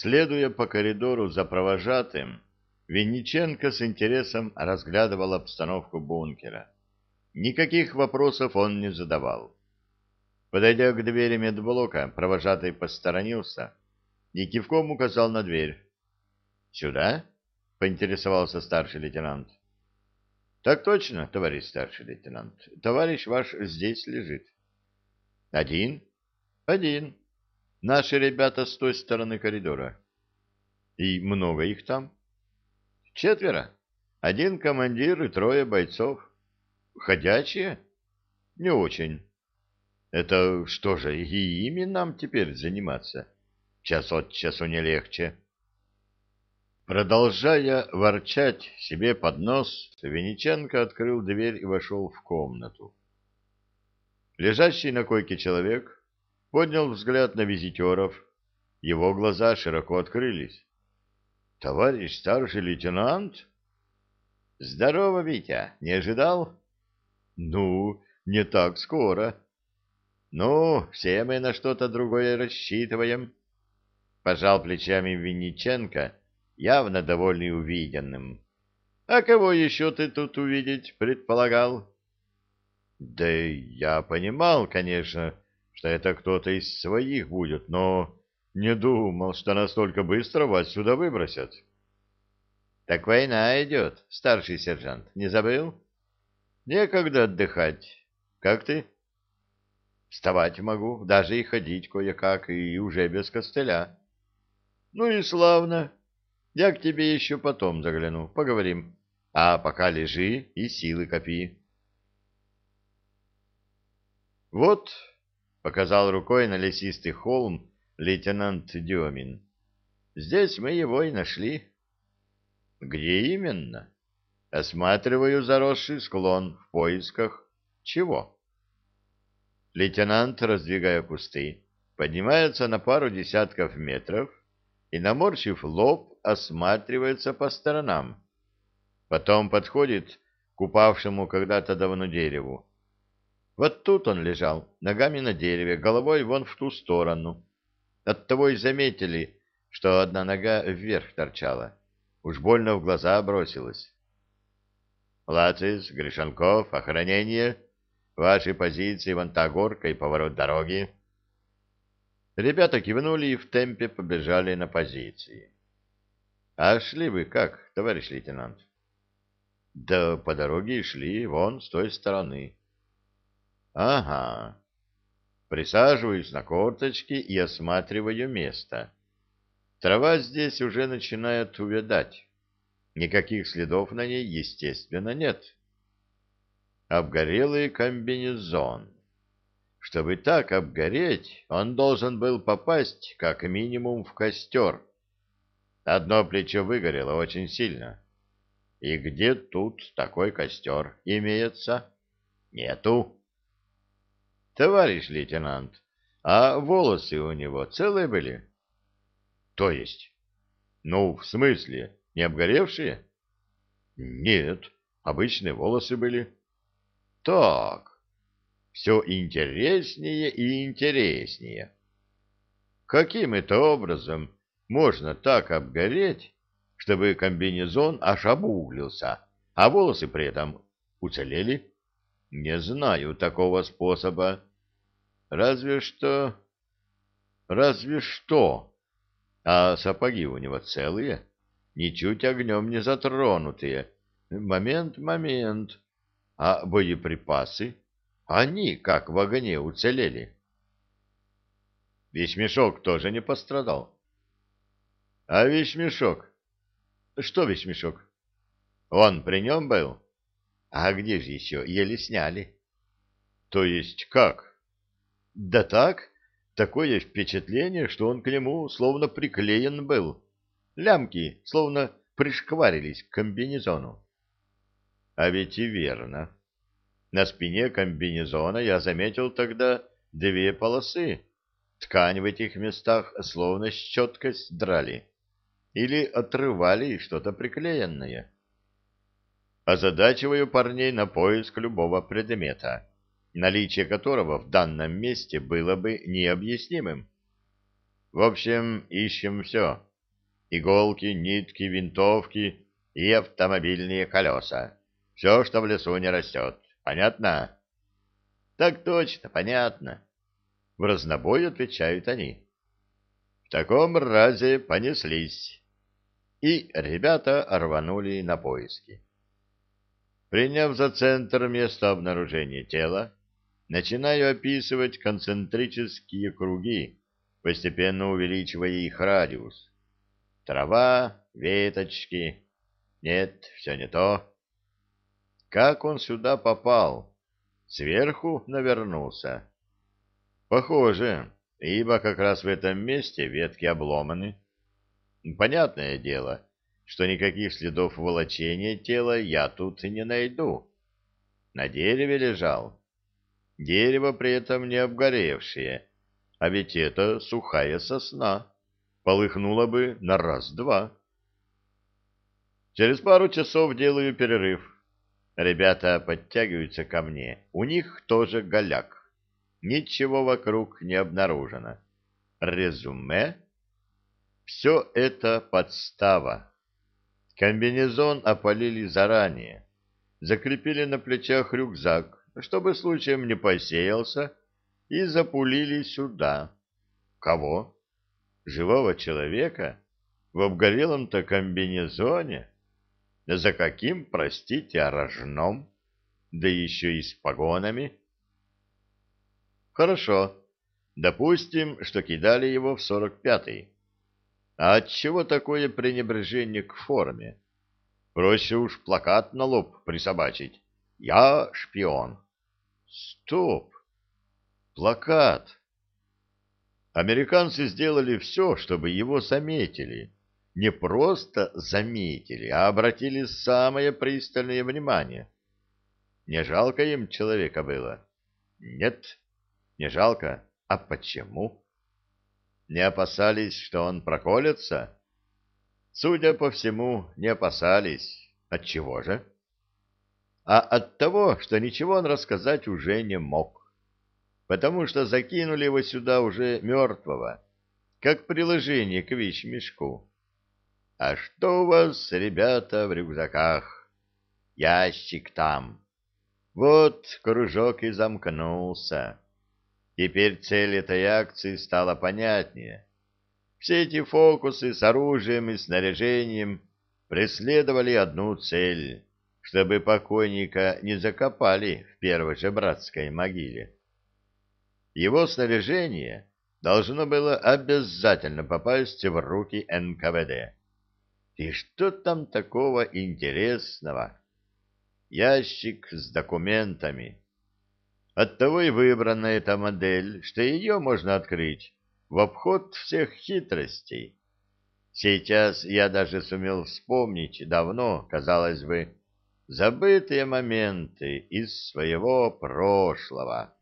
Следуя по коридору за провожатым, Винниченко с интересом разглядывал обстановку бункера. Никаких вопросов он не задавал. Подойдя к двери медблока, провожатый посторонился и кивком указал на дверь. «Сюда?» — поинтересовался старший лейтенант. Так точно, товарищ старший лейтенант. Товарищ ваш здесь лежит. Один? Один. Наши ребята с той стороны коридора. И много их там? Четверо. Один командир и трое бойцов. Ходячие? Не очень. Это что же, и ими нам теперь заниматься? Час от часу не легче. Продолжая ворчать себе под нос, Вениченко открыл дверь и вошел в комнату. Лежащий на койке человек поднял взгляд на визитеров. Его глаза широко открылись. — Товарищ старший лейтенант? — Здорово, Витя. Не ожидал? — Ну, не так скоро. — Ну, все мы на что-то другое рассчитываем. Пожал плечами Винниченко явно довольный увиденным. «А кого еще ты тут увидеть предполагал?» «Да я понимал, конечно, что это кто-то из своих будет, но не думал, что настолько быстро вас сюда выбросят». «Так война идет, старший сержант, не забыл?» «Некогда отдыхать. Как ты?» «Вставать могу, даже и ходить кое-как, и уже без костыля». «Ну и славно. Я к тебе еще потом загляну, поговорим. А пока лежи и силы копи. Вот, — показал рукой на лесистый холм лейтенант Демин. Здесь мы его и нашли. Где именно? Осматриваю заросший склон в поисках чего? Лейтенант, раздвигая кусты, поднимается на пару десятков метров и, наморщив лоб, осматривается по сторонам. Потом подходит к упавшему когда-то давно дереву. Вот тут он лежал, ногами на дереве, головой вон в ту сторону. Оттого и заметили, что одна нога вверх торчала. Уж больно в глаза бросилась. Лацис, Гришанков, охранение. Ваши позиции вон та горка и поворот дороги. Ребята кивнули и в темпе побежали на позиции. А шли вы как, товарищ лейтенант? Да по дороге и шли, вон, с той стороны. Ага. Присаживаюсь на корточки и осматриваю место. Трава здесь уже начинает увядать. Никаких следов на ней, естественно, нет. Обгорелый комбинезон. Чтобы так обгореть, он должен был попасть как минимум в костер. Одно плечо выгорело очень сильно. И где тут такой костер имеется? Нету. Товарищ лейтенант, а волосы у него целые были? То есть? Ну, в смысле, не обгоревшие? Нет, обычные волосы были. Так, все интереснее и интереснее. Каким это образом можно так обгореть, чтобы комбинезон аж обуглился, а волосы при этом уцелели? Не знаю такого способа. Разве что... Разве что... А сапоги у него целые, ничуть огнем не затронутые. Момент, момент. А боеприпасы? Они как в огне уцелели? Весь мешок тоже не пострадал. А вещмешок? Что вещмешок? Он при нем был? А где же еще? Еле сняли. То есть как? Да так, такое впечатление, что он к нему словно приклеен был. Лямки словно пришкварились к комбинезону. А ведь и верно. На спине комбинезона я заметил тогда две полосы. Ткань в этих местах словно щеткой драли или отрывали что-то приклеенное. Озадачиваю парней на поиск любого предмета, наличие которого в данном месте было бы необъяснимым. В общем, ищем все. Иголки, нитки, винтовки и автомобильные колеса. Все, что в лесу не растет. Понятно? Так точно, понятно. В разнобой отвечают они. В таком разе понеслись. И ребята рванули на поиски. Приняв за центр место обнаружения тела, начинаю описывать концентрические круги, постепенно увеличивая их радиус. Трава, веточки. Нет, все не то. Как он сюда попал? Сверху навернулся. Похоже, ибо как раз в этом месте ветки обломаны. Понятное дело, что никаких следов волочения тела я тут и не найду. На дереве лежал. Дерево при этом не обгоревшее, а ведь это сухая сосна. Полыхнуло бы на раз-два. Через пару часов делаю перерыв. Ребята подтягиваются ко мне. У них тоже голяк. Ничего вокруг не обнаружено. Резюме. Все это подстава. Комбинезон опалили заранее. Закрепили на плечах рюкзак, чтобы случаем не посеялся, и запулили сюда. Кого? Живого человека? В обгорелом-то комбинезоне? За каким, простите, рожном? Да еще и с погонами. Хорошо. Допустим, что кидали его в сорок пятый. А отчего такое пренебрежение к форме? Проще уж плакат на лоб присобачить. Я шпион. Стоп! Плакат! Американцы сделали все, чтобы его заметили не просто заметили, а обратили самое пристальное внимание. Не жалко им человека было? Нет, не жалко. А почему? Не опасались, что он проколется? Судя по всему, не опасались. От чего же? А от того, что ничего он рассказать уже не мог. Потому что закинули его сюда уже мертвого, как приложение к вещмешку. А что у вас, ребята, в рюкзаках? Ящик там. Вот кружок и замкнулся. Теперь цель этой акции стала понятнее. Все эти фокусы с оружием и снаряжением преследовали одну цель, чтобы покойника не закопали в первой же братской могиле. Его снаряжение должно было обязательно попасть в руки НКВД. И что там такого интересного? Ящик с документами. Оттого и выбрана эта модель, что ее можно открыть в обход всех хитростей. Сейчас я даже сумел вспомнить давно, казалось бы, забытые моменты из своего прошлого.